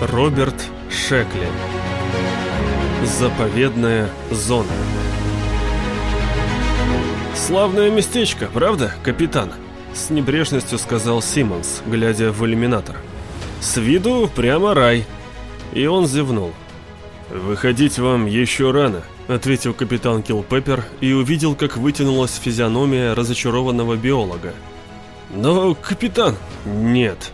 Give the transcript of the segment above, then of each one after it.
Роберт Шекли Заповедная зона «Славное местечко, правда, капитан?» С небрежностью сказал Симмонс, глядя в иллюминатор. «С виду прямо рай». И он зевнул. «Выходить вам еще рано», — ответил капитан Килпеппер и увидел, как вытянулась физиономия разочарованного биолога. «Но, капитан...» «Нет»,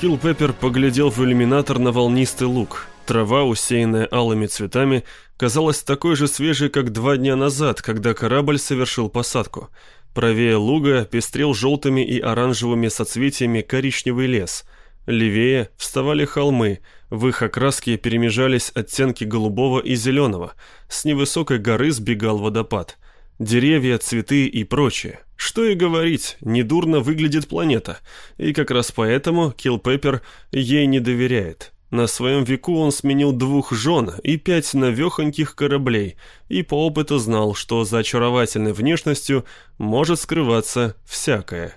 Килпеппер поглядел в иллюминатор на волнистый луг. Трава, усеянная алыми цветами, казалась такой же свежей, как два дня назад, когда корабль совершил посадку. Правее луга пестрел желтыми и оранжевыми соцветиями коричневый лес. Левее вставали холмы, в их окраске перемежались оттенки голубого и зеленого. С невысокой горы сбегал водопад. Деревья, цветы и прочее. Что и говорить, недурно выглядит планета, и как раз поэтому Килпеппер ей не доверяет. На своем веку он сменил двух жен и пять навехоньких кораблей, и по опыту знал, что за очаровательной внешностью может скрываться всякое.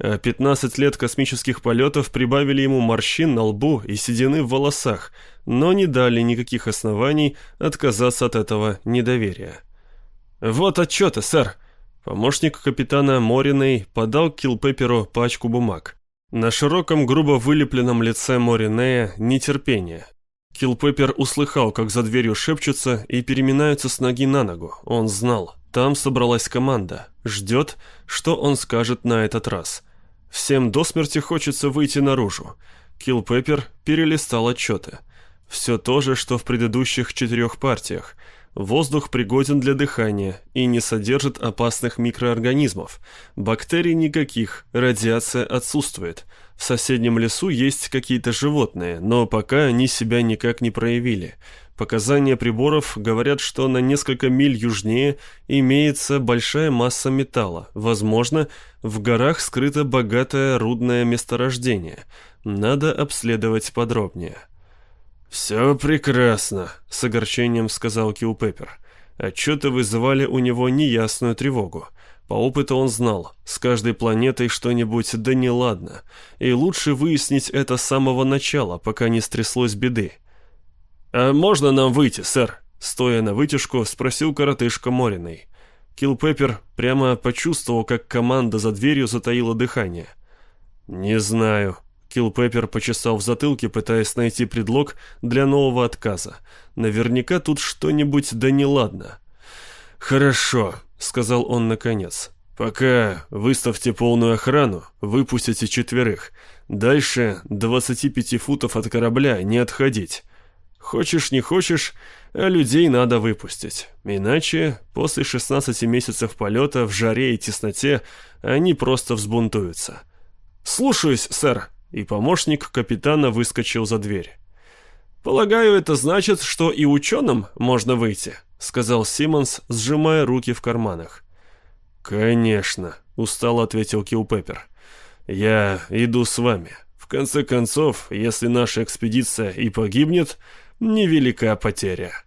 А 15 лет космических полетов прибавили ему морщин на лбу и седины в волосах, но не дали никаких оснований отказаться от этого недоверия. «Вот отчеты, сэр!» Помощник капитана Мориной подал Килпепперу пачку бумаг. На широком, грубо вылепленном лице Моринея нетерпение. Килпеппер услыхал, как за дверью шепчутся и переминаются с ноги на ногу. Он знал, там собралась команда. Ждет, что он скажет на этот раз. Всем до смерти хочется выйти наружу. Килпеппер перелистал отчеты. Все то же, что в предыдущих четырех партиях – Воздух пригоден для дыхания и не содержит опасных микроорганизмов. Бактерий никаких, радиация отсутствует. В соседнем лесу есть какие-то животные, но пока они себя никак не проявили. Показания приборов говорят, что на несколько миль южнее имеется большая масса металла. Возможно, в горах скрыто богатое рудное месторождение. Надо обследовать подробнее. «Все прекрасно», — с огорчением сказал Килл Пеппер. Отчеты вызывали у него неясную тревогу. По опыту он знал, с каждой планетой что-нибудь да неладно, и лучше выяснить это с самого начала, пока не стряслось беды. «А можно нам выйти, сэр?» Стоя на вытяжку, спросил коротышка Мориной. Килл Пеппер прямо почувствовал, как команда за дверью затаила дыхание. «Не знаю», Килпеппер почесал в затылке, пытаясь найти предлог для нового отказа. Наверняка тут что-нибудь да неладно. «Хорошо», — сказал он наконец. «Пока выставьте полную охрану, выпустите четверых. Дальше 25 футов от корабля не отходить. Хочешь, не хочешь, а людей надо выпустить. Иначе после 16 месяцев полета в жаре и тесноте они просто взбунтуются». «Слушаюсь, сэр», и помощник капитана выскочил за дверь. «Полагаю, это значит, что и ученым можно выйти», — сказал Симмонс, сжимая руки в карманах. «Конечно», — устало ответил Килпеппер. «Я иду с вами. В конце концов, если наша экспедиция и погибнет, невелика потеря».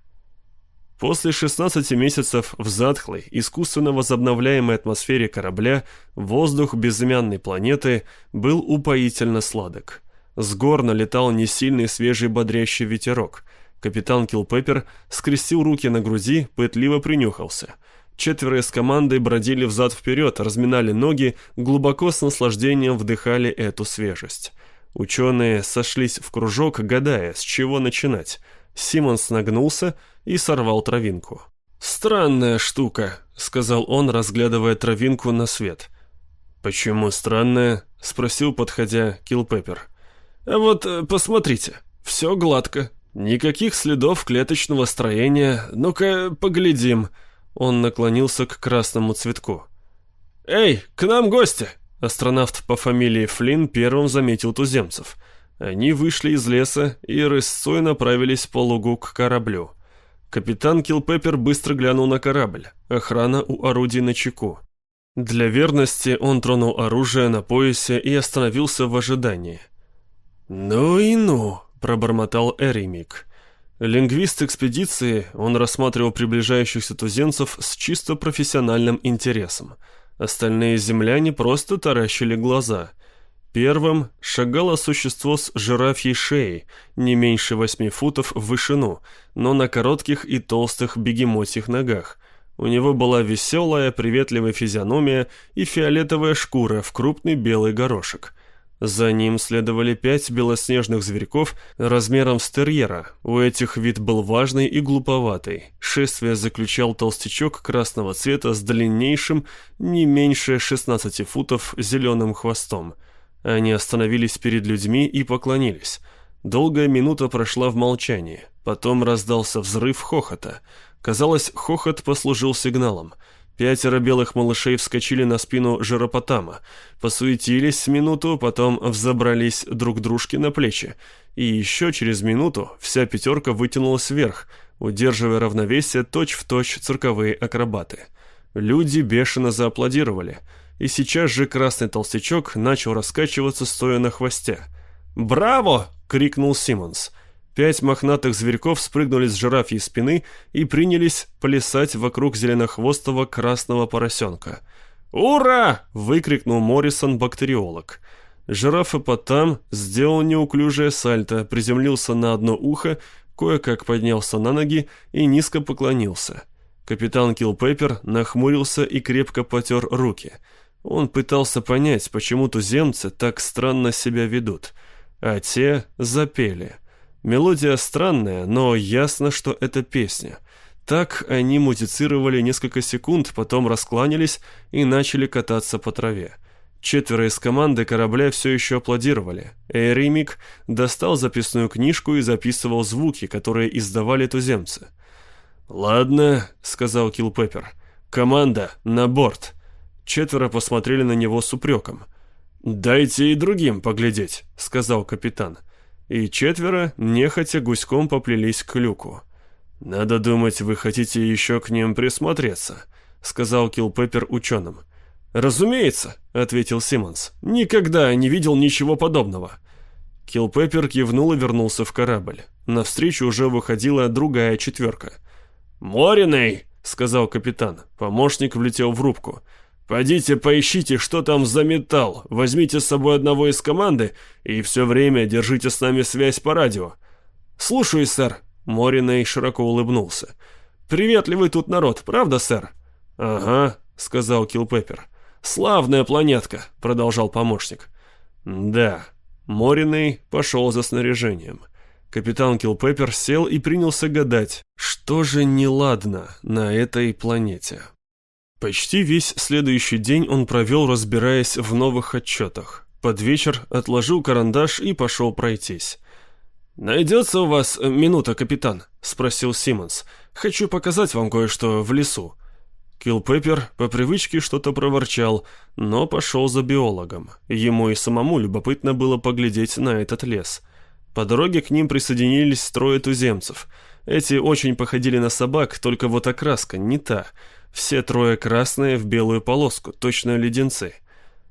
После 16 месяцев в затхлой, искусственно возобновляемой атмосфере корабля воздух безымянной планеты был упоительно сладок. С гор налетал несильный свежий бодрящий ветерок. Капитан Килпеппер скрестил руки на груди, пытливо принюхался. Четверо из команды бродили взад-вперед, разминали ноги, глубоко с наслаждением вдыхали эту свежесть. Ученые сошлись в кружок, гадая, с чего начинать. Симонс нагнулся, и сорвал травинку. «Странная штука», — сказал он, разглядывая травинку на свет. «Почему странная?» — спросил, подходя Килпеппер. «А вот э, посмотрите, все гладко, никаких следов клеточного строения. Ну-ка, поглядим». Он наклонился к красному цветку. «Эй, к нам гости!» Астронавт по фамилии Флинн первым заметил туземцев. Они вышли из леса и рысцой направились по лугу к кораблю. Капитан Килпеппер быстро глянул на корабль. Охрана у орудий на чеку. Для верности он тронул оружие на поясе и остановился в ожидании. «Ну и ну», — пробормотал Эримик. Лингвист экспедиции, он рассматривал приближающихся туземцев с чисто профессиональным интересом. Остальные земляне просто таращили глаза. Первым шагало существо с жирафьей шеей, не меньше восьми футов в вышину, но на коротких и толстых бегемотьих ногах. У него была веселая, приветливая физиономия и фиолетовая шкура в крупный белый горошек. За ним следовали пять белоснежных зверьков размером с терьера. У этих вид был важный и глуповатый. Шествие заключал толстячок красного цвета с длиннейшим, не меньше 16 футов, зеленым хвостом. Они остановились перед людьми и поклонились. Долгая минута прошла в молчании. Потом раздался взрыв хохота. Казалось, хохот послужил сигналом – Пятеро белых малышей вскочили на спину Жиропотама, посуетились минуту, потом взобрались друг дружке на плечи. И еще через минуту вся пятерка вытянулась вверх, удерживая равновесие точь-в-точь точь цирковые акробаты. Люди бешено зааплодировали, и сейчас же красный толстячок начал раскачиваться, стоя на хвосте. «Браво!» — крикнул Симмонс. Пять мохнатых зверьков спрыгнули с жирафьей спины и принялись плясать вокруг зеленохвостого красного поросенка. «Ура!» — выкрикнул Моррисон, бактериолог. Жираф Потам сделал неуклюжее сальто, приземлился на одно ухо, кое-как поднялся на ноги и низко поклонился. Капитан Килпеппер нахмурился и крепко потер руки. Он пытался понять, почему туземцы так странно себя ведут. А те запели — Мелодия странная, но ясно, что это песня. Так они музицировали несколько секунд, потом раскланялись и начали кататься по траве. Четверо из команды корабля все еще аплодировали. Эримик достал записную книжку и записывал звуки, которые издавали туземцы. «Ладно», — сказал Килпеппер. «Команда, на борт». Четверо посмотрели на него с упреком. «Дайте и другим поглядеть», — сказал капитан и четверо нехотя гуськом поплелись к люку. «Надо думать, вы хотите еще к ним присмотреться», — сказал Килпеппер ученым. «Разумеется», — ответил Симмонс. «Никогда не видел ничего подобного». Килпеппер кивнул и вернулся в корабль. Навстречу уже выходила другая четверка. «Мориней!» — сказал капитан. Помощник влетел в рубку. «Пойдите поищите, что там за металл, возьмите с собой одного из команды и все время держите с нами связь по радио». «Слушаюсь, сэр», — Мориней широко улыбнулся. «Приветливый тут народ, правда, сэр?» «Ага», — сказал Килпеппер. «Славная планетка», — продолжал помощник. «Да». Мориней пошел за снаряжением. Капитан Килпеппер сел и принялся гадать, что же неладно на этой планете. Почти весь следующий день он провел, разбираясь в новых отчетах. Под вечер отложил карандаш и пошел пройтись. «Найдется у вас минута, капитан?» — спросил Симмонс. «Хочу показать вам кое-что в лесу». Килпеппер по привычке что-то проворчал, но пошел за биологом. Ему и самому любопытно было поглядеть на этот лес. По дороге к ним присоединились трое туземцев. Эти очень походили на собак, только вот окраска не та — все трое красные в белую полоску, точно леденцы.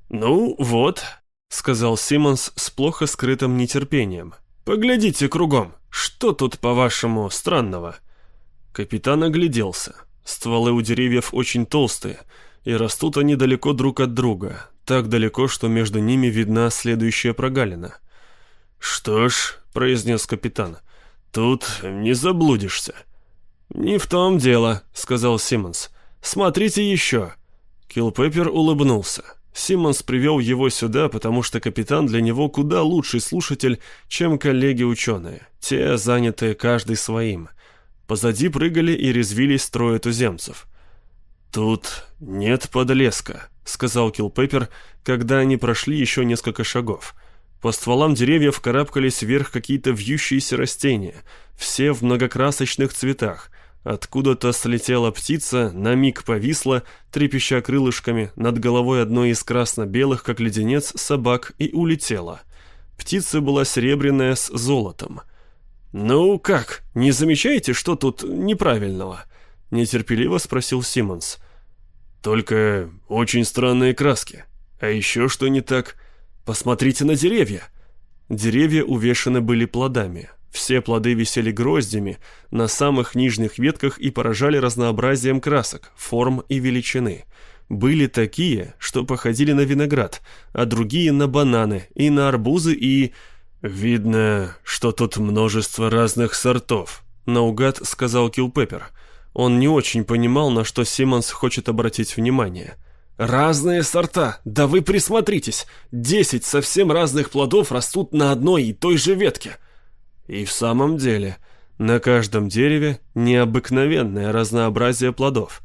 «Ну, вот», — сказал Симмонс с плохо скрытым нетерпением. «Поглядите кругом. Что тут, по-вашему, странного?» Капитан огляделся. Стволы у деревьев очень толстые, и растут они далеко друг от друга, так далеко, что между ними видна следующая прогалина. «Что ж», — произнес капитан, — «тут не заблудишься». «Не в том дело», — сказал Симмонс. Смотрите еще!» Килпеппер улыбнулся. Симмонс привел его сюда, потому что капитан для него куда лучший слушатель, чем коллеги-ученые. Те, занятые каждый своим. Позади прыгали и резвились трое туземцев. «Тут нет подлеска», — сказал Килпеппер, когда они прошли еще несколько шагов. По стволам деревьев карабкались вверх какие-то вьющиеся растения, все в многокрасочных цветах — Откуда-то слетела птица, на миг повисла, трепеща крылышками, над головой одной из красно-белых, как леденец, собак и улетела. Птица была серебряная с золотом. «Ну как, не замечаете, что тут неправильного?» — нетерпеливо спросил Симмонс. «Только очень странные краски. А еще что не так? Посмотрите на деревья!» Деревья увешаны были плодами. Все плоды висели гроздями на самых нижних ветках и поражали разнообразием красок, форм и величины. были такие, что походили на виноград, а другие на бананы и на арбузы и... «Видно, что тут множество разных сортов», — наугад сказал Килпеппер. Он не очень понимал, на что Симмонс хочет обратить внимание. «Разные сорта! Да вы присмотритесь! Десять совсем разных плодов растут на одной и той же ветке!» И в самом деле, на каждом дереве необыкновенное разнообразие плодов.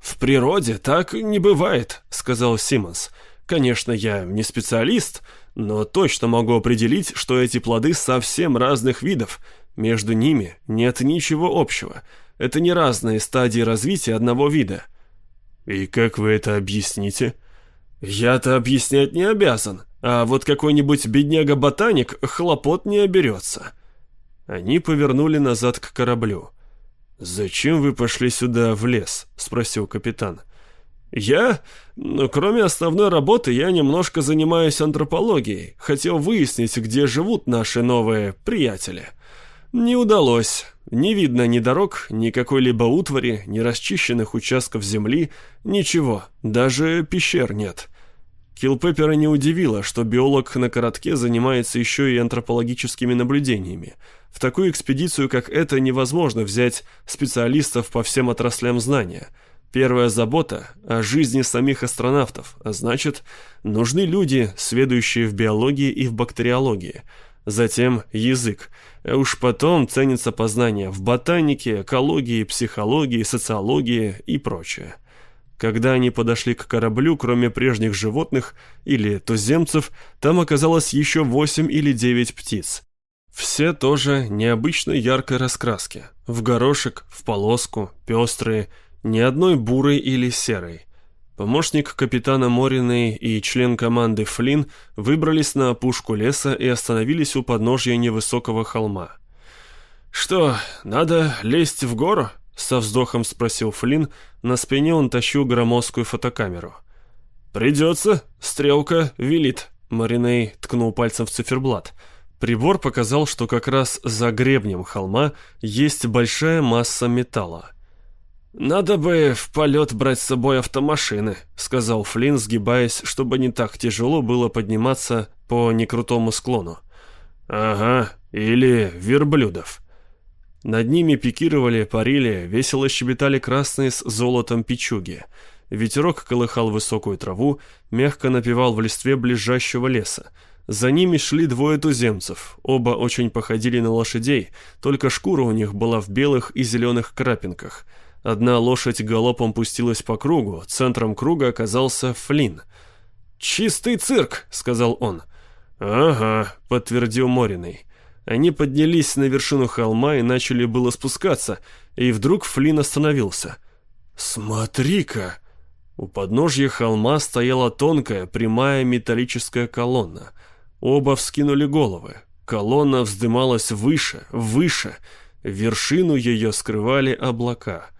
«В природе так не бывает», — сказал Симмонс. «Конечно, я не специалист, но точно могу определить, что эти плоды совсем разных видов. Между ними нет ничего общего. Это не разные стадии развития одного вида». «И как вы это объясните?» «Я-то объяснять не обязан, а вот какой-нибудь бедняга-ботаник хлопот не оберется». Они повернули назад к кораблю. «Зачем вы пошли сюда, в лес?» — спросил капитан. «Я? Ну, кроме основной работы, я немножко занимаюсь антропологией. Хотел выяснить, где живут наши новые приятели. Не удалось. Не видно ни дорог, ни какой-либо утвари, ни расчищенных участков земли, ничего, даже пещер нет». Килпеппера не удивило, что биолог на коротке занимается еще и антропологическими наблюдениями. В такую экспедицию, как эта, невозможно взять специалистов по всем отраслям знания. Первая забота о жизни самих астронавтов, а значит, нужны люди, сведущие в биологии и в бактериологии. Затем язык, а уж потом ценится познание в ботанике, экологии, психологии, социологии и прочее. Когда они подошли к кораблю, кроме прежних животных или туземцев, там оказалось еще восемь или девять птиц. Все тоже необычной яркой раскраски. В горошек, в полоску, пестрые, ни одной бурой или серой. Помощник капитана Мориной и член команды Флинн выбрались на опушку леса и остановились у подножья невысокого холма. «Что, надо лезть в гору?» Со вздохом спросил Флинн, на спине он тащил громоздкую фотокамеру. «Придется, стрелка велит», — Мариней ткнул пальцем в циферблат. Прибор показал, что как раз за гребнем холма есть большая масса металла. «Надо бы в полет брать с собой автомашины», — сказал Флинн, сгибаясь, чтобы не так тяжело было подниматься по некрутому склону. «Ага, или верблюдов». Над ними пикировали, парили, весело щебетали красные с золотом печуги. Ветерок колыхал высокую траву, мягко напевал в листве ближайшего леса. За ними шли двое туземцев, оба очень походили на лошадей, только шкура у них была в белых и зеленых крапинках. Одна лошадь галопом пустилась по кругу, центром круга оказался Флинн. «Чистый цирк», — сказал он. «Ага», — подтвердил Мориной. Они поднялись на вершину холма и начали было спускаться, и вдруг Флинн остановился. «Смотри-ка!» У подножья холма стояла тонкая, прямая металлическая колонна. Оба вскинули головы. Колонна вздымалась выше, выше. Вершину ее скрывали облака.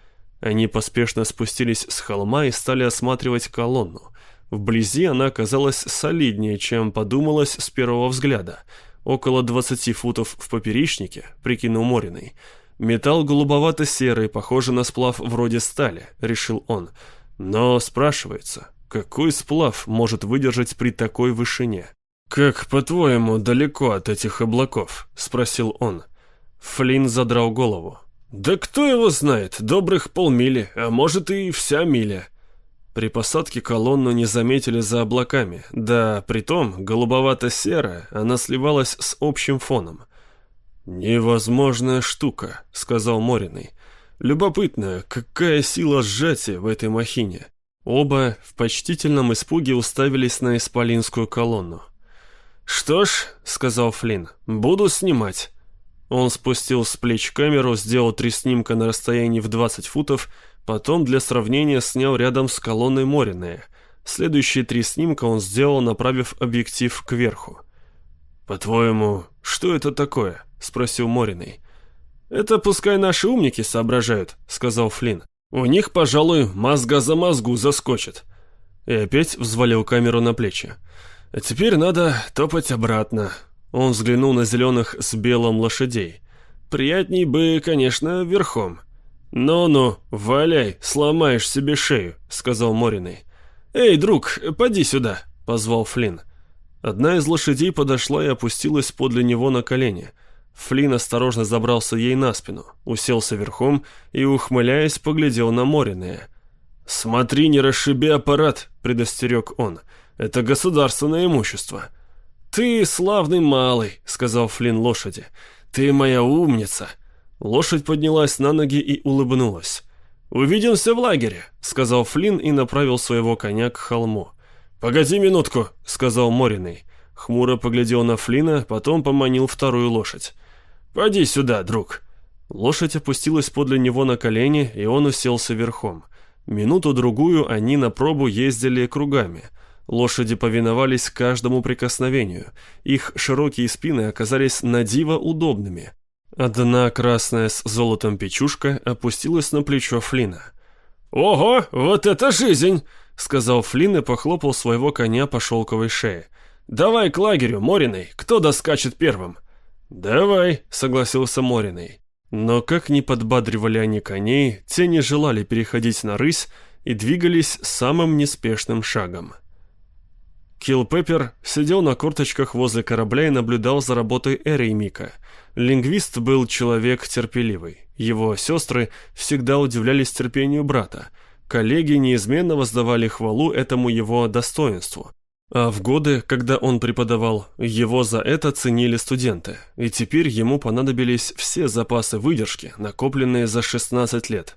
Они поспешно спустились с холма и стали осматривать колонну. Вблизи она казалась солиднее, чем подумалось с первого взгляда — около 20 футов в поперечнике, прикинул Мориной. Металл голубовато-серый, похожий на сплав вроде стали, решил он. Но спрашивается, какой сплав может выдержать при такой вышине? «Как, по-твоему, далеко от этих облаков?» — спросил он. Флинн задрал голову. «Да кто его знает, добрых полмили, а может и вся миля». При посадке колонну не заметили за облаками, да, притом, голубовато-серая, она сливалась с общим фоном. «Невозможная штука», — сказал Мориной. «Любопытно, какая сила сжатия в этой махине?» Оба в почтительном испуге уставились на исполинскую колонну. «Что ж», — сказал Флинн, — «буду снимать». Он спустил с плеч камеру, сделал три снимка на расстоянии в 20 футов Потом для сравнения снял рядом с колонной Мориная. Следующие три снимка он сделал, направив объектив кверху. «По-твоему, что это такое?» — спросил Мориный. «Это пускай наши умники соображают», — сказал Флинн. «У них, пожалуй, мозга за мозгу заскочит». И опять взвалил камеру на плечи. «А теперь надо топать обратно». Он взглянул на зеленых с белым лошадей. «Приятней бы, конечно, верхом». «Ну-ну, валяй, сломаешь себе шею», — сказал Мориной. «Эй, друг, поди сюда», — позвал Флинн. Одна из лошадей подошла и опустилась подле него на колени. Флинн осторожно забрался ей на спину, уселся верхом и, ухмыляясь, поглядел на Мориное. «Смотри, не расшиби аппарат», — предостерег он. «Это государственное имущество». «Ты славный малый», — сказал Флинн лошади. «Ты моя умница». Лошадь поднялась на ноги и улыбнулась. «Увидимся в лагере», — сказал Флинн и направил своего коня к холму. «Погоди минутку», — сказал Мориный. Хмуро поглядел на Флина, потом поманил вторую лошадь. «Поди сюда, друг». Лошадь опустилась подле него на колени, и он уселся верхом. Минуту-другую они на пробу ездили кругами. Лошади повиновались каждому прикосновению. Их широкие спины оказались надиво удобными. Одна красная с золотом печушка опустилась на плечо Флина. «Ого, вот это жизнь!» — сказал Флинн и похлопал своего коня по шелковой шее. «Давай к лагерю, Мориной, кто доскачет первым?» «Давай», — согласился Мориной. Но как ни подбадривали они коней, те не желали переходить на рысь и двигались самым неспешным шагом. Килпеппер сидел на корточках возле корабля и наблюдал за работой Эри и Мика. Лингвист был человек терпеливый. Его сестры всегда удивлялись терпению брата. Коллеги неизменно воздавали хвалу этому его достоинству. А в годы, когда он преподавал, его за это ценили студенты, и теперь ему понадобились все запасы выдержки, накопленные за 16 лет.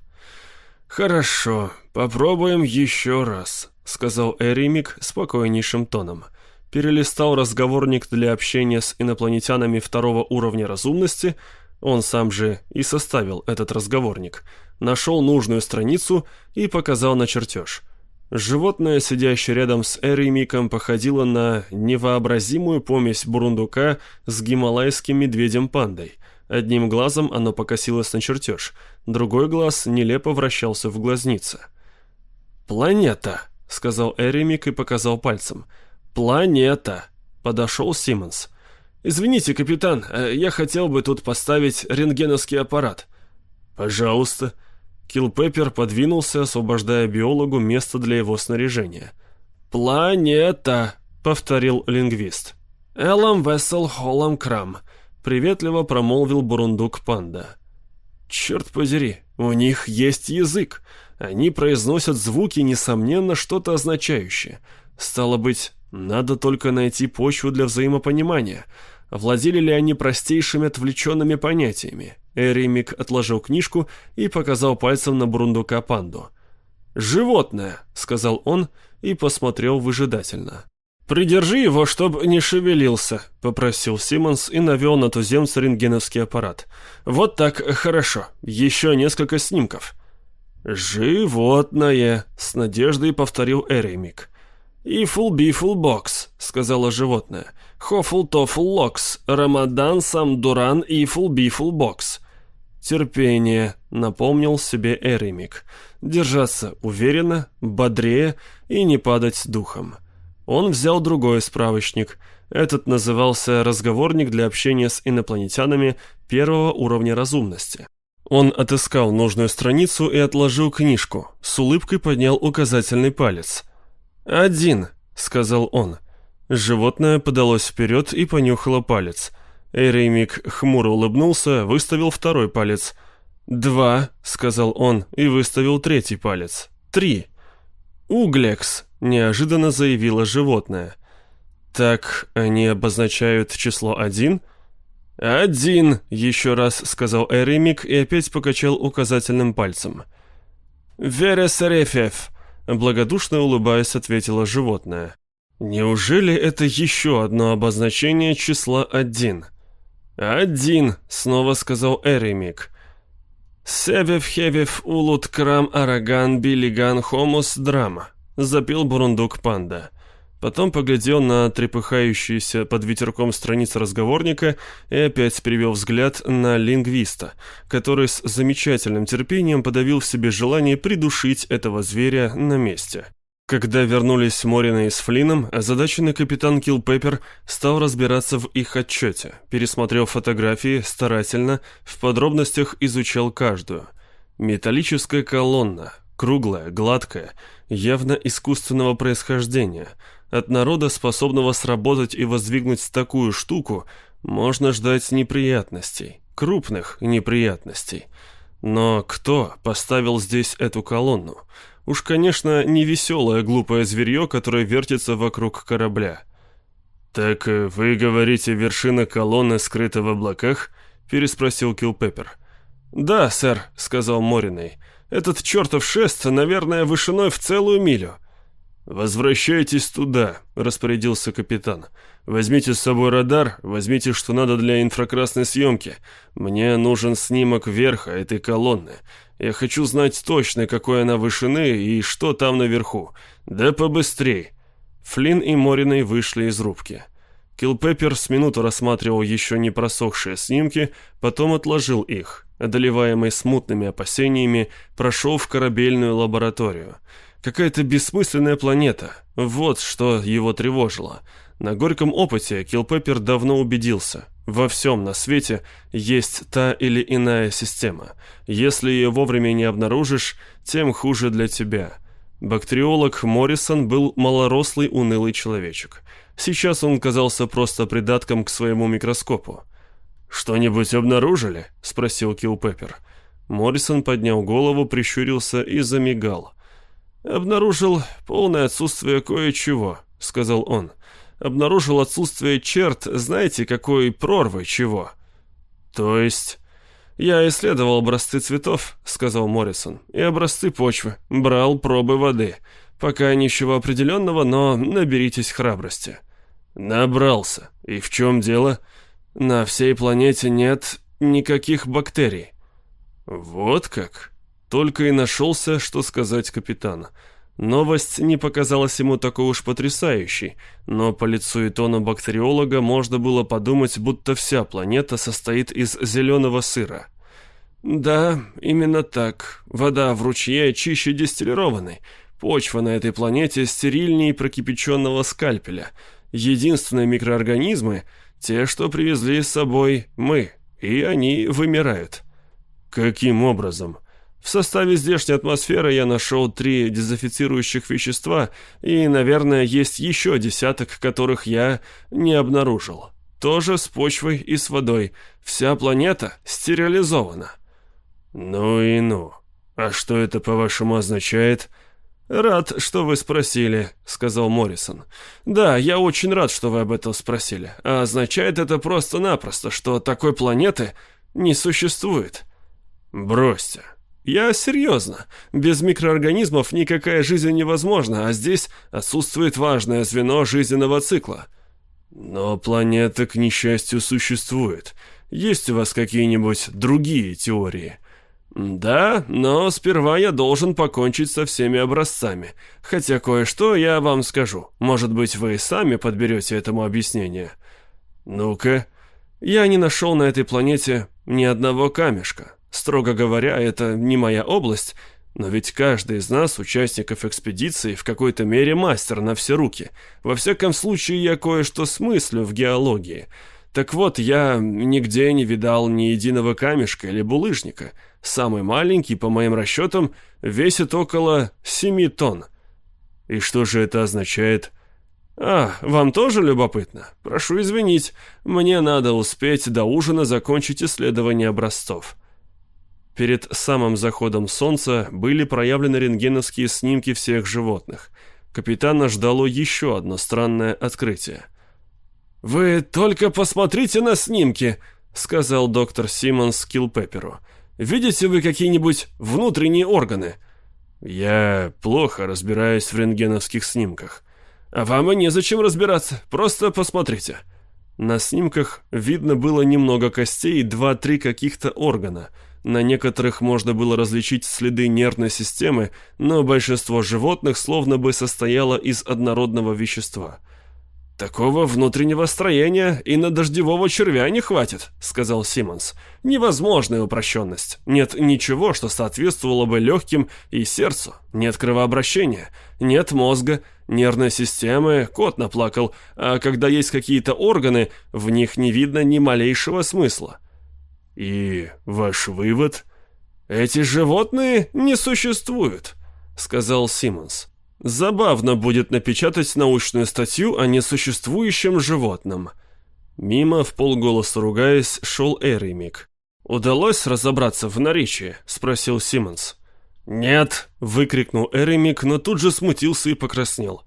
«Хорошо, попробуем еще раз», — сказал Эримик спокойнейшим тоном. Перелистал разговорник для общения с инопланетянами второго уровня разумности, он сам же и составил этот разговорник — нашел нужную страницу и показал на чертеж. Животное, сидящее рядом с Эримиком, походило на невообразимую помесь бурундука с гималайским медведем-пандой. Одним глазом оно покосилось на чертеж, другой глаз нелепо вращался в глазнице. «Планета», — сказал Эримик и показал пальцем. «Планета», — подошел Симмонс. «Извините, капитан, э, я хотел бы тут поставить рентгеновский аппарат». «Пожалуйста», Килпеппер подвинулся, освобождая биологу место для его снаряжения. «Планета», — повторил лингвист. «Элам весел холам крам», — приветливо промолвил бурундук панда. «Черт подери, у них есть язык. Они произносят звуки, несомненно, что-то означающее. Стало быть, надо только найти почву для взаимопонимания. Владели ли они простейшими отвлеченными понятиями? Эримик отложил книжку и показал пальцем на бурундука панду. «Животное», — сказал он и посмотрел выжидательно. «Придержи его, чтобы не шевелился», — попросил Симмонс и навел на туземца рентгеновский аппарат. «Вот так, хорошо. Еще несколько снимков». «Животное», — с надеждой повторил Эримик. «Ифул бифул бокс», — сказала животное. «Хофул тофул локс, Рамадан сам дуран ифул бифул бокс». Терпение, напомнил себе Эримик. Держаться уверенно, бодрее и не падать духом. Он взял другой справочник. Этот назывался «Разговорник для общения с инопланетянами первого уровня разумности». Он отыскал нужную страницу и отложил книжку. С улыбкой поднял указательный палец. «Один», — сказал он. Животное подалось вперед и понюхало палец — Эремик хмуро улыбнулся, выставил второй палец. «Два», — сказал он, и выставил третий палец. «Три». «Углекс», — неожиданно заявило животное. «Так они обозначают число один?» «Один», — еще раз сказал Эремик и опять покачал указательным пальцем. «Вересерефев», — благодушно улыбаясь, ответило животное. «Неужели это еще одно обозначение числа один?» «Один», — снова сказал Эремик. «Севев-хевев улут крам араган билиган хомус драма», — запил бурундук панда. Потом поглядел на трепыхающиеся под ветерком страницы разговорника и опять перевел взгляд на лингвиста, который с замечательным терпением подавил в себе желание придушить этого зверя на месте. Когда вернулись Морина и с Флином, озадаченный капитан Килпеппер стал разбираться в их отчете, пересмотрел фотографии старательно, в подробностях изучал каждую. Металлическая колонна, Круглая, гладкая, явно искусственного происхождения. От народа, способного сработать и воздвигнуть такую штуку, можно ждать неприятностей, крупных неприятностей. Но кто поставил здесь эту колонну? Уж, конечно, не веселое глупое зверье, которое вертится вокруг корабля. «Так э, вы говорите, вершина колонны скрыта в облаках?» – переспросил Килпеппер. «Да, сэр», — сказал Мориной. «Этот чертов шест, наверное, вышиной в целую милю». «Возвращайтесь туда», — распорядился капитан. «Возьмите с собой радар, возьмите, что надо для инфракрасной съемки. Мне нужен снимок верха этой колонны. Я хочу знать точно, какой она вышины и что там наверху. Да побыстрей». Флинн и Мориной вышли из рубки. Килпеппер с минуту рассматривал еще не просохшие снимки, потом отложил их. Одолеваемый смутными опасениями, прошел в корабельную лабораторию. Какая-то бессмысленная планета. Вот что его тревожило. На горьком опыте Килпеппер давно убедился. Во всем на свете есть та или иная система. Если ее вовремя не обнаружишь, тем хуже для тебя. Бактериолог Моррисон был малорослый унылый человечек. Сейчас он казался просто придатком к своему микроскопу. «Что-нибудь обнаружили?» — спросил Килпеппер. Моррисон поднял голову, прищурился и замигал. «Обнаружил полное отсутствие кое-чего», — сказал он. «Обнаружил отсутствие черт, знаете, какой прорвы чего». «То есть...» «Я исследовал образцы цветов», — сказал Моррисон, — «и образцы почвы, брал пробы воды. Пока ничего определенного, но наберитесь храбрости». «Набрался. И в чем дело?» «На всей планете нет никаких бактерий». «Вот как?» Только и нашелся, что сказать капитану. Новость не показалась ему такой уж потрясающей, но по лицу и тону бактериолога можно было подумать, будто вся планета состоит из зеленого сыра. «Да, именно так. Вода в ручье чище дистиллированной. Почва на этой планете стерильнее прокипяченного скальпеля. Единственные микроорганизмы — те, что привезли с собой мы, и они вымирают». «Каким образом?» В составе здешней атмосферы я нашел три дезофицирующих вещества, и, наверное, есть еще десяток, которых я не обнаружил. Тоже с почвой и с водой. Вся планета стерилизована. Ну и ну. А что это, по-вашему, означает? «Рад, что вы спросили», — сказал Моррисон. «Да, я очень рад, что вы об этом спросили. А означает это просто-напросто, что такой планеты не существует». «Бросьте, я серьезно. Без микроорганизмов никакая жизнь невозможна, а здесь отсутствует важное звено жизненного цикла. Но планета, к несчастью, существует. Есть у вас какие-нибудь другие теории? Да, но сперва я должен покончить со всеми образцами. Хотя кое-что я вам скажу. Может быть, вы сами подберете этому объяснение. Ну-ка. Я не нашел на этой планете ни одного камешка. Строго говоря, это не моя область, но ведь каждый из нас, участников экспедиции, в какой-то мере мастер на все руки. Во всяком случае, я кое-что смыслю в геологии. Так вот, я нигде не видал ни единого камешка или булыжника. Самый маленький, по моим расчетам, весит около 7 тонн. И что же это означает? А, вам тоже любопытно? Прошу извинить, мне надо успеть до ужина закончить исследование образцов. Перед самым заходом солнца были проявлены рентгеновские снимки всех животных. Капитана ждало еще одно странное открытие. «Вы только посмотрите на снимки», — сказал доктор Симмонс Килпепперу. «Видите вы какие-нибудь внутренние органы?» «Я плохо разбираюсь в рентгеновских снимках». «А вам и незачем разбираться, просто посмотрите». На снимках видно было немного костей и два-три каких-то органа — на некоторых можно было различить следы нервной системы, но большинство животных словно бы состояло из однородного вещества. «Такого внутреннего строения и на дождевого червя не хватит», — сказал Симмонс. «Невозможная упрощенность. Нет ничего, что соответствовало бы легким и сердцу. Нет кровообращения, нет мозга, нервной системы, кот наплакал, а когда есть какие-то органы, в них не видно ни малейшего смысла». «И ваш вывод?» «Эти животные не существуют». — сказал Симмонс. «Забавно будет напечатать научную статью о несуществующем животном». Мимо, в полголоса ругаясь, шел Эримик. «Удалось разобраться в наречии?» — спросил Симмонс. «Нет!» — выкрикнул Эримик, но тут же смутился и покраснел.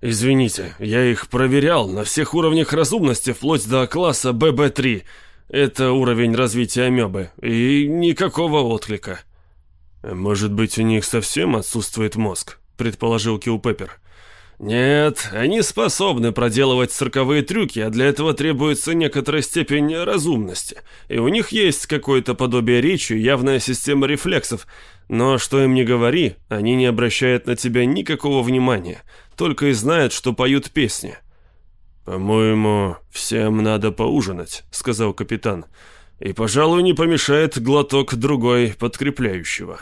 «Извините, я их проверял на всех уровнях разумности, вплоть до класса ББ-3. Это уровень развития амебы, и никакого отклика». «Может быть, у них совсем отсутствует мозг?» — предположил Килпеппер. «Нет, они способны проделывать цирковые трюки, а для этого требуется некоторая степень разумности. И у них есть какое-то подобие речи, явная система рефлексов. Но что им не говори, они не обращают на тебя никакого внимания, только и знают, что поют песни». «По-моему, всем надо поужинать», — сказал капитан. «И, пожалуй, не помешает глоток другой подкрепляющего».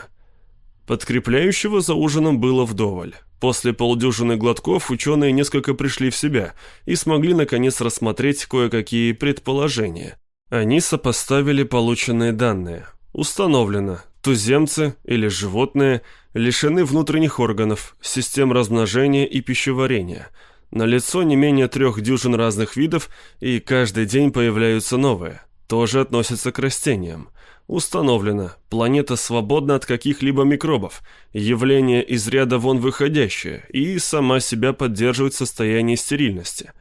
Подкрепляющего за ужином было вдоволь. После полдюжины глотков ученые несколько пришли в себя и смогли наконец рассмотреть кое-какие предположения. Они сопоставили полученные данные. Установлено, туземцы или животные лишены внутренних органов, систем размножения и пищеварения. На лицо не менее трех дюжин разных видов, и каждый день появляются новые. Тоже относятся к растениям. Установлено, планета свободна от каких-либо микробов, явление из ряда вон выходящее, и сама себя поддерживает в состоянии стерильности.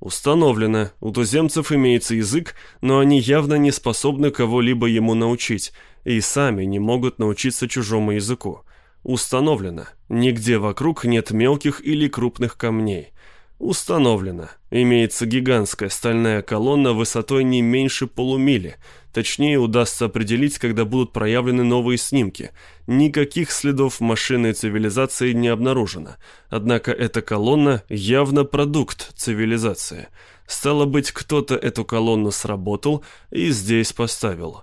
Установлено, у туземцев имеется язык, но они явно не способны кого-либо ему научить, и сами не могут научиться чужому языку. Установлено, нигде вокруг нет мелких или крупных камней. Установлено, имеется гигантская стальная колонна высотой не меньше полумили – Точнее, удастся определить, когда будут проявлены новые снимки. Никаких следов машины цивилизации не обнаружено. Однако эта колонна явно продукт цивилизации. Стало быть, кто-то эту колонну сработал и здесь поставил.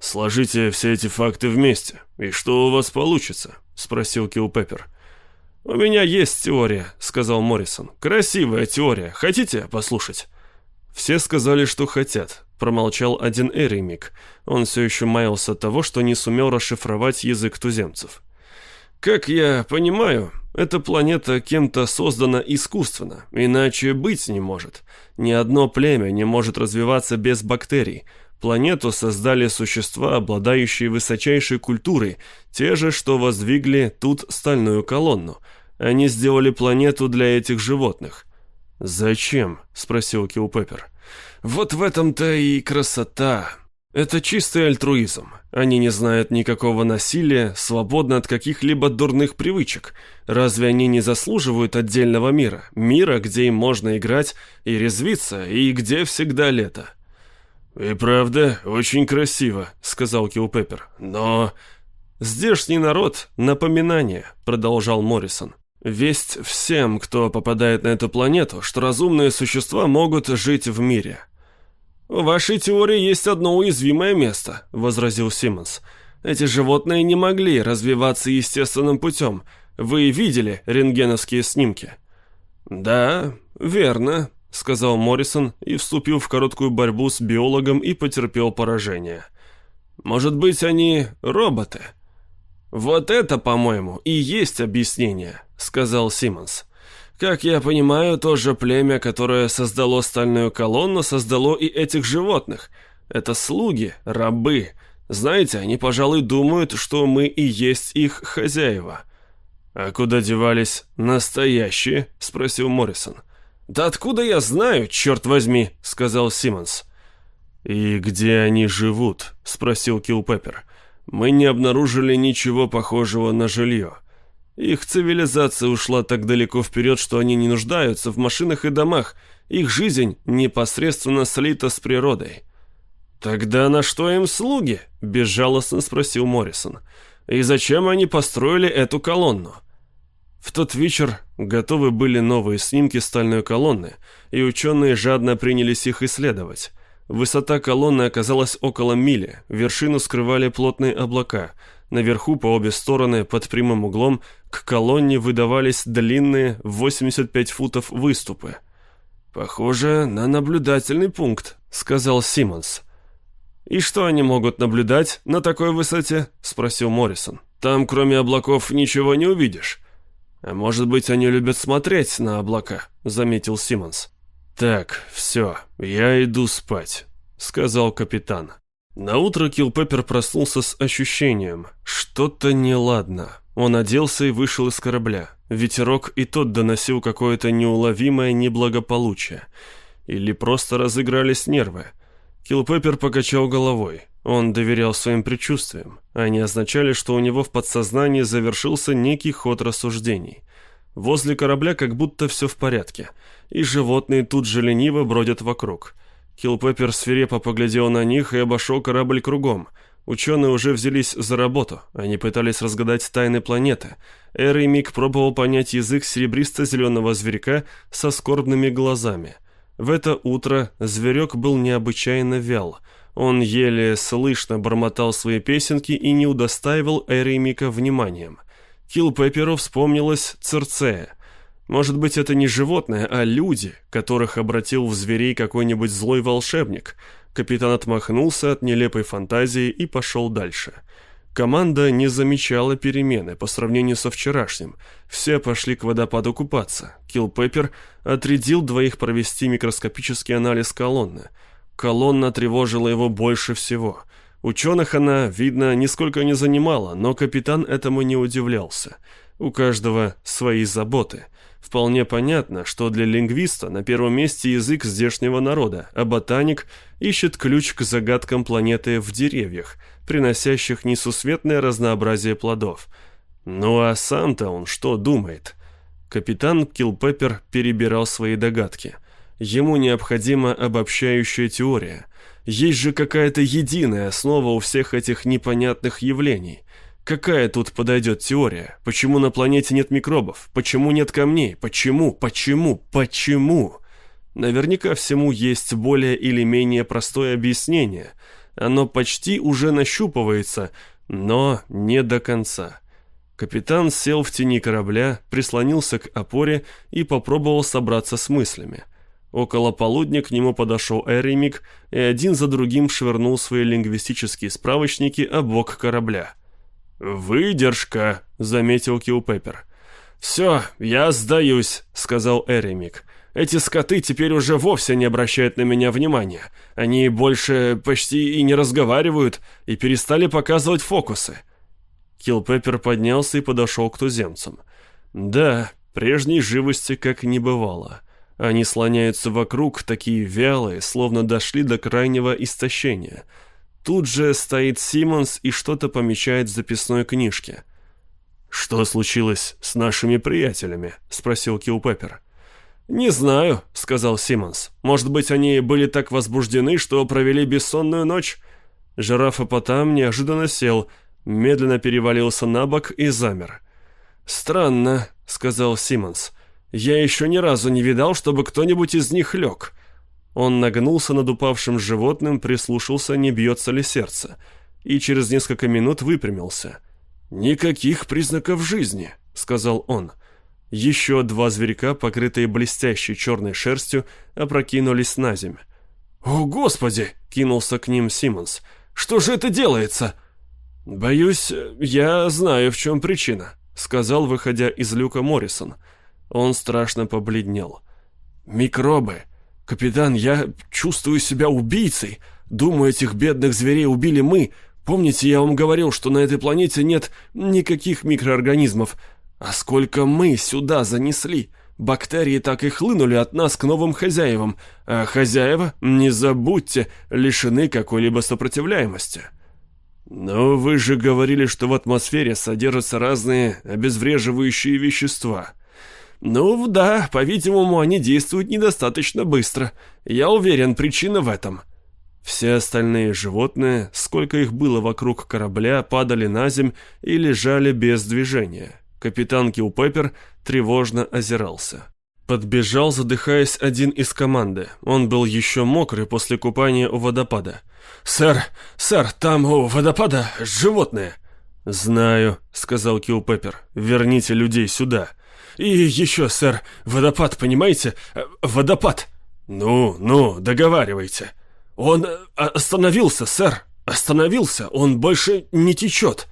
«Сложите все эти факты вместе, и что у вас получится?» — спросил Килл Пеппер. «У меня есть теория», — сказал Моррисон. «Красивая теория. Хотите послушать?» Все сказали, что хотят. Промолчал один Эримик. Он все еще маялся от того, что не сумел расшифровать язык туземцев. «Как я понимаю, эта планета кем-то создана искусственно, иначе быть не может. Ни одно племя не может развиваться без бактерий. Планету создали существа, обладающие высочайшей культурой, те же, что воздвигли тут стальную колонну. Они сделали планету для этих животных. «Зачем?» — спросил Килпеппер. Вот в этом-то и красота. Это чистый альтруизм. Они не знают никакого насилия, свободны от каких-либо дурных привычек. Разве они не заслуживают отдельного мира? Мира, где им можно играть и резвиться, и где всегда лето. «И правда, очень красиво», — сказал Килл Пеппер. «Но...» «Здешний народ — напоминание», — продолжал Моррисон. Весть всем, кто попадает на эту планету, что разумные существа могут жить в мире. «В вашей теории есть одно уязвимое место», — возразил Симмонс. «Эти животные не могли развиваться естественным путем. Вы видели рентгеновские снимки?» «Да, верно», — сказал Моррисон и вступил в короткую борьбу с биологом и потерпел поражение. «Может быть, они роботы?» «Вот это, по-моему, и есть объяснение», — сказал Симмонс. «Как я понимаю, то же племя, которое создало стальную колонну, создало и этих животных. Это слуги, рабы. Знаете, они, пожалуй, думают, что мы и есть их хозяева». «А куда девались настоящие?» — спросил Моррисон. «Да откуда я знаю, черт возьми?» — сказал Симмонс. «И где они живут?» — спросил Килпеппер мы не обнаружили ничего похожего на жилье. Их цивилизация ушла так далеко вперед, что они не нуждаются в машинах и домах, их жизнь непосредственно слита с природой. «Тогда на что им слуги?» – безжалостно спросил Моррисон. «И зачем они построили эту колонну?» В тот вечер готовы были новые снимки стальной колонны, и ученые жадно принялись их исследовать. Высота колонны оказалась около мили, вершину скрывали плотные облака. Наверху по обе стороны, под прямым углом, к колонне выдавались длинные 85 футов выступы. «Похоже на наблюдательный пункт», — сказал Симмонс. «И что они могут наблюдать на такой высоте?» — спросил Моррисон. «Там, кроме облаков, ничего не увидишь». «А может быть, они любят смотреть на облака», — заметил Симмонс. «Так, все, я иду спать», — сказал капитан. Наутро Килпеппер проснулся с ощущением, что-то неладно. Он оделся и вышел из корабля. Ветерок и тот доносил какое-то неуловимое неблагополучие. Или просто разыгрались нервы. Килпеппер покачал головой. Он доверял своим предчувствиям. Они означали, что у него в подсознании завершился некий ход рассуждений. Возле корабля как будто все в порядке, и животные тут же лениво бродят вокруг. Килпеппер свирепо поглядел на них и обошел корабль кругом. Ученые уже взялись за работу, они пытались разгадать тайны планеты. Эр и Мик пробовал понять язык серебристо-зеленого зверька со скорбными глазами. В это утро зверек был необычайно вял – он еле слышно бормотал свои песенки и не удостаивал Эремика вниманием. Килпепперу вспомнилась Церцея. Может быть, это не животное, а люди, которых обратил в зверей какой-нибудь злой волшебник. Капитан отмахнулся от нелепой фантазии и пошел дальше. Команда не замечала перемены по сравнению со вчерашним. Все пошли к водопаду купаться. Килпеппер отрядил двоих провести микроскопический анализ колонны – Колонна тревожила его больше всего. Ученых она, видно, нисколько не занимала, но капитан этому не удивлялся. У каждого свои заботы. Вполне понятно, что для лингвиста на первом месте язык здешнего народа, а ботаник ищет ключ к загадкам планеты в деревьях, приносящих несусветное разнообразие плодов. Ну а сам-то он что думает? Капитан Килпеппер перебирал свои догадки – Ему необходима обобщающая теория. Есть же какая-то единая основа у всех этих непонятных явлений. Какая тут подойдет теория? Почему на планете нет микробов? Почему нет камней? Почему? Почему? Почему? Наверняка всему есть более или менее простое объяснение. Оно почти уже нащупывается, но не до конца. Капитан сел в тени корабля, прислонился к опоре и попробовал собраться с мыслями. Около полудня к нему подошел Эримик и один за другим швырнул свои лингвистические справочники о бок корабля. «Выдержка», — заметил Килпеппер. «Все, я сдаюсь», — сказал Эримик. «Эти скоты теперь уже вовсе не обращают на меня внимания. Они больше почти и не разговаривают и перестали показывать фокусы». Килпеппер поднялся и подошел к туземцам. «Да, прежней живости как не бывало». Они слоняются вокруг, такие вялые, словно дошли до крайнего истощения. Тут же стоит Симмонс и что-то помечает в записной книжке. «Что случилось с нашими приятелями?» — спросил Килпеппер. «Не знаю», — сказал Симмонс. «Может быть, они были так возбуждены, что провели бессонную ночь?» Жирафа потом неожиданно сел, медленно перевалился на бок и замер. «Странно», — сказал Симмонс. Я еще ни разу не видал, чтобы кто-нибудь из них лег. Он нагнулся над упавшим животным, прислушался, не бьется ли сердце, и через несколько минут выпрямился. «Никаких признаков жизни», — сказал он. Еще два зверька, покрытые блестящей черной шерстью, опрокинулись на земь. «О, Господи!» — кинулся к ним Симмонс. «Что же это делается?» «Боюсь, я знаю, в чем причина», — сказал, выходя из люка Моррисон. Он страшно побледнел. «Микробы! Капитан, я чувствую себя убийцей. Думаю, этих бедных зверей убили мы. Помните, я вам говорил, что на этой планете нет никаких микроорганизмов. А сколько мы сюда занесли!» Бактерии так и хлынули от нас к новым хозяевам, а хозяева, не забудьте, лишены какой-либо сопротивляемости. Но вы же говорили, что в атмосфере содержатся разные обезвреживающие вещества. «Ну да, по-видимому, они действуют недостаточно быстро. Я уверен, причина в этом». Все остальные животные, сколько их было вокруг корабля, падали на земь и лежали без движения. Капитан Килпеппер тревожно озирался. Подбежал, задыхаясь, один из команды. Он был еще мокрый после купания у водопада. «Сэр, сэр, там у водопада животные!» «Знаю», — сказал Килпеппер. «Верните людей сюда». И еще, сэр, водопад, понимаете? Э, водопад!» «Ну, ну, договаривайте». Он э, остановился, сэр! Остановился! Он больше не течет!»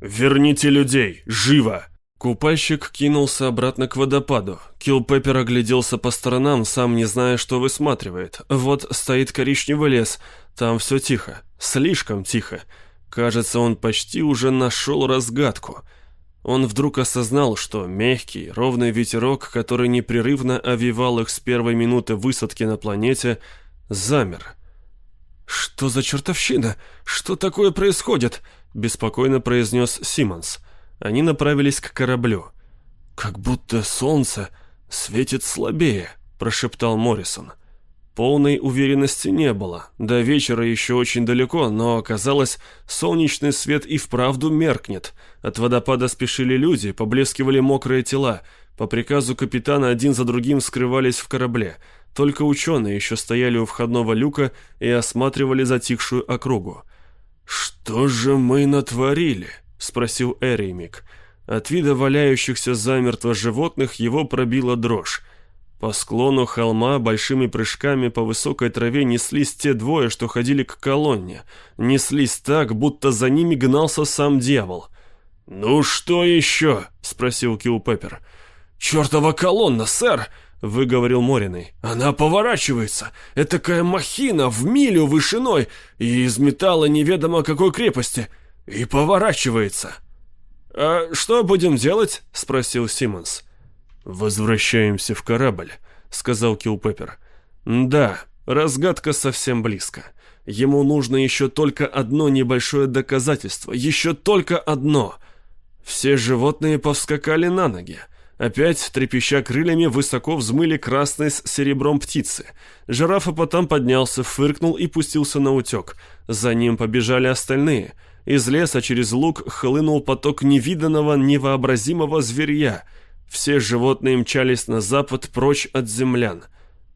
«Верните людей! Живо!» Купальщик кинулся обратно к водопаду. Килпеппер огляделся по сторонам, сам не зная, что высматривает. Вот стоит коричневый лес, там все тихо, слишком тихо. Кажется, он почти уже нашел разгадку. Он вдруг осознал, что мягкий, ровный ветерок, который непрерывно овивал их с первой минуты высадки на планете, замер. «Что за чертовщина? Что такое происходит?» — беспокойно произнес Симмонс. Они направились к кораблю. «Как будто солнце светит слабее», — прошептал Моррисон. Полной уверенности не было. До вечера еще очень далеко, но оказалось, солнечный свет и вправду меркнет. От водопада спешили люди, поблескивали мокрые тела. По приказу капитана один за другим скрывались в корабле. Только ученые еще стояли у входного люка и осматривали затихшую округу. «Что же мы натворили?» — спросил Эримик. От вида валяющихся замертво животных его пробила дрожь. По склону холма большими прыжками по высокой траве неслись те двое, что ходили к колонне. Неслись так, будто за ними гнался сам дьявол. «Ну что еще?» — спросил Килпеппер. «Чертова колонна, сэр!» — выговорил Мориной. «Она поворачивается! Этакая махина в милю вышиной и из металла неведомо какой крепости! И поворачивается!» «А что будем делать?» — спросил Симмонс. «Возвращаемся в корабль», — сказал Килпеппер. «Да, разгадка совсем близко. Ему нужно еще только одно небольшое доказательство, еще только одно». Все животные повскакали на ноги. Опять, трепеща крыльями, высоко взмыли красные с серебром птицы. Жирафа потом поднялся, фыркнул и пустился на утек. За ним побежали остальные. Из леса через луг хлынул поток невиданного, невообразимого зверья — все животные мчались на запад прочь от землян.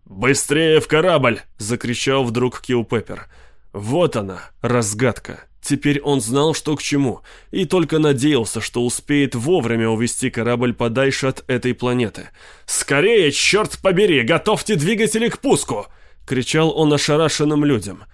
«Быстрее в корабль!» — закричал вдруг Килпеппер. Вот она, разгадка. Теперь он знал, что к чему, и только надеялся, что успеет вовремя увести корабль подальше от этой планеты. «Скорее, черт побери, готовьте двигатели к пуску!» — кричал он ошарашенным людям.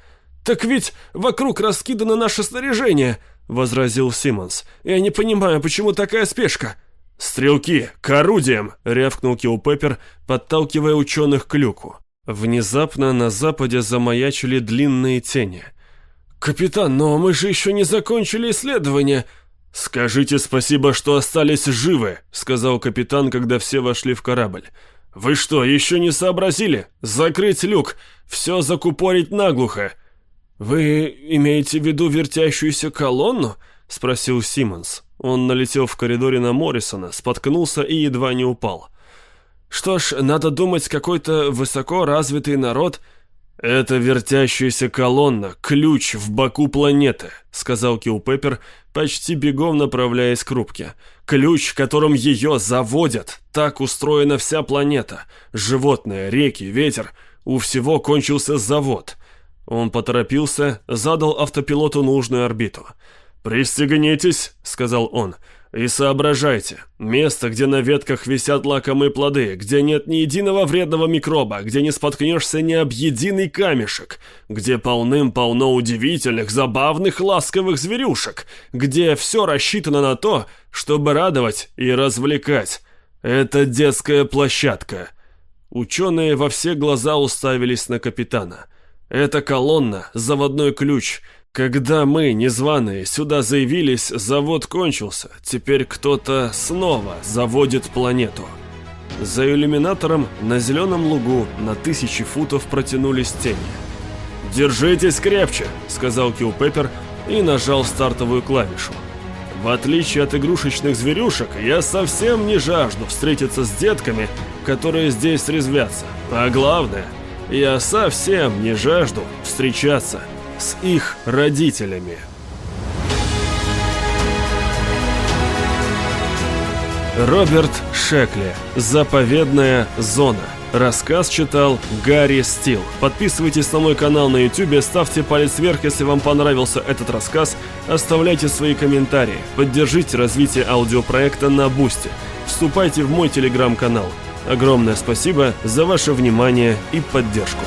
«Так ведь вокруг раскидано наше снаряжение!» — возразил Симмонс. «Я не понимаю, почему такая спешка?» «Стрелки, к орудиям!» — рявкнул Килпеппер, подталкивая ученых к люку. Внезапно на западе замаячили длинные тени. «Капитан, но мы же еще не закончили исследование!» «Скажите спасибо, что остались живы», — сказал капитан, когда все вошли в корабль. «Вы что, еще не сообразили? Закрыть люк, все закупорить наглухо!» «Вы имеете в виду вертящуюся колонну?» — спросил Симмонс. Он налетел в коридоре на Моррисона, споткнулся и едва не упал. «Что ж, надо думать, какой-то высоко развитый народ...» «Это вертящаяся колонна, ключ в боку планеты», — сказал Килпеппер, почти бегом направляясь к рубке. «Ключ, которым ее заводят. Так устроена вся планета. Животные, реки, ветер. У всего кончился завод». Он поторопился, задал автопилоту нужную орбиту. «Пристегнитесь», — сказал он, — «и соображайте. Место, где на ветках висят лакомые плоды, где нет ни единого вредного микроба, где не споткнешься ни об единый камешек, где полным-полно удивительных, забавных, ласковых зверюшек, где все рассчитано на то, чтобы радовать и развлекать. Это детская площадка». Ученые во все глаза уставились на капитана. «Это колонна, заводной ключ — когда мы, незваные, сюда заявились, завод кончился. Теперь кто-то снова заводит планету. За иллюминатором на зеленом лугу на тысячи футов протянулись тени. «Держитесь крепче», — сказал Килл Пеппер и нажал стартовую клавишу. В отличие от игрушечных зверюшек, я совсем не жажду встретиться с детками, которые здесь резвятся. А главное, я совсем не жажду встречаться с их родителями. Роберт Шекли. Заповедная зона. Рассказ читал Гарри Стил. Подписывайтесь на мой канал на YouTube, ставьте палец вверх, если вам понравился этот рассказ, оставляйте свои комментарии, поддержите развитие аудиопроекта на Бусте, вступайте в мой телеграм-канал. Огромное спасибо за ваше внимание и поддержку.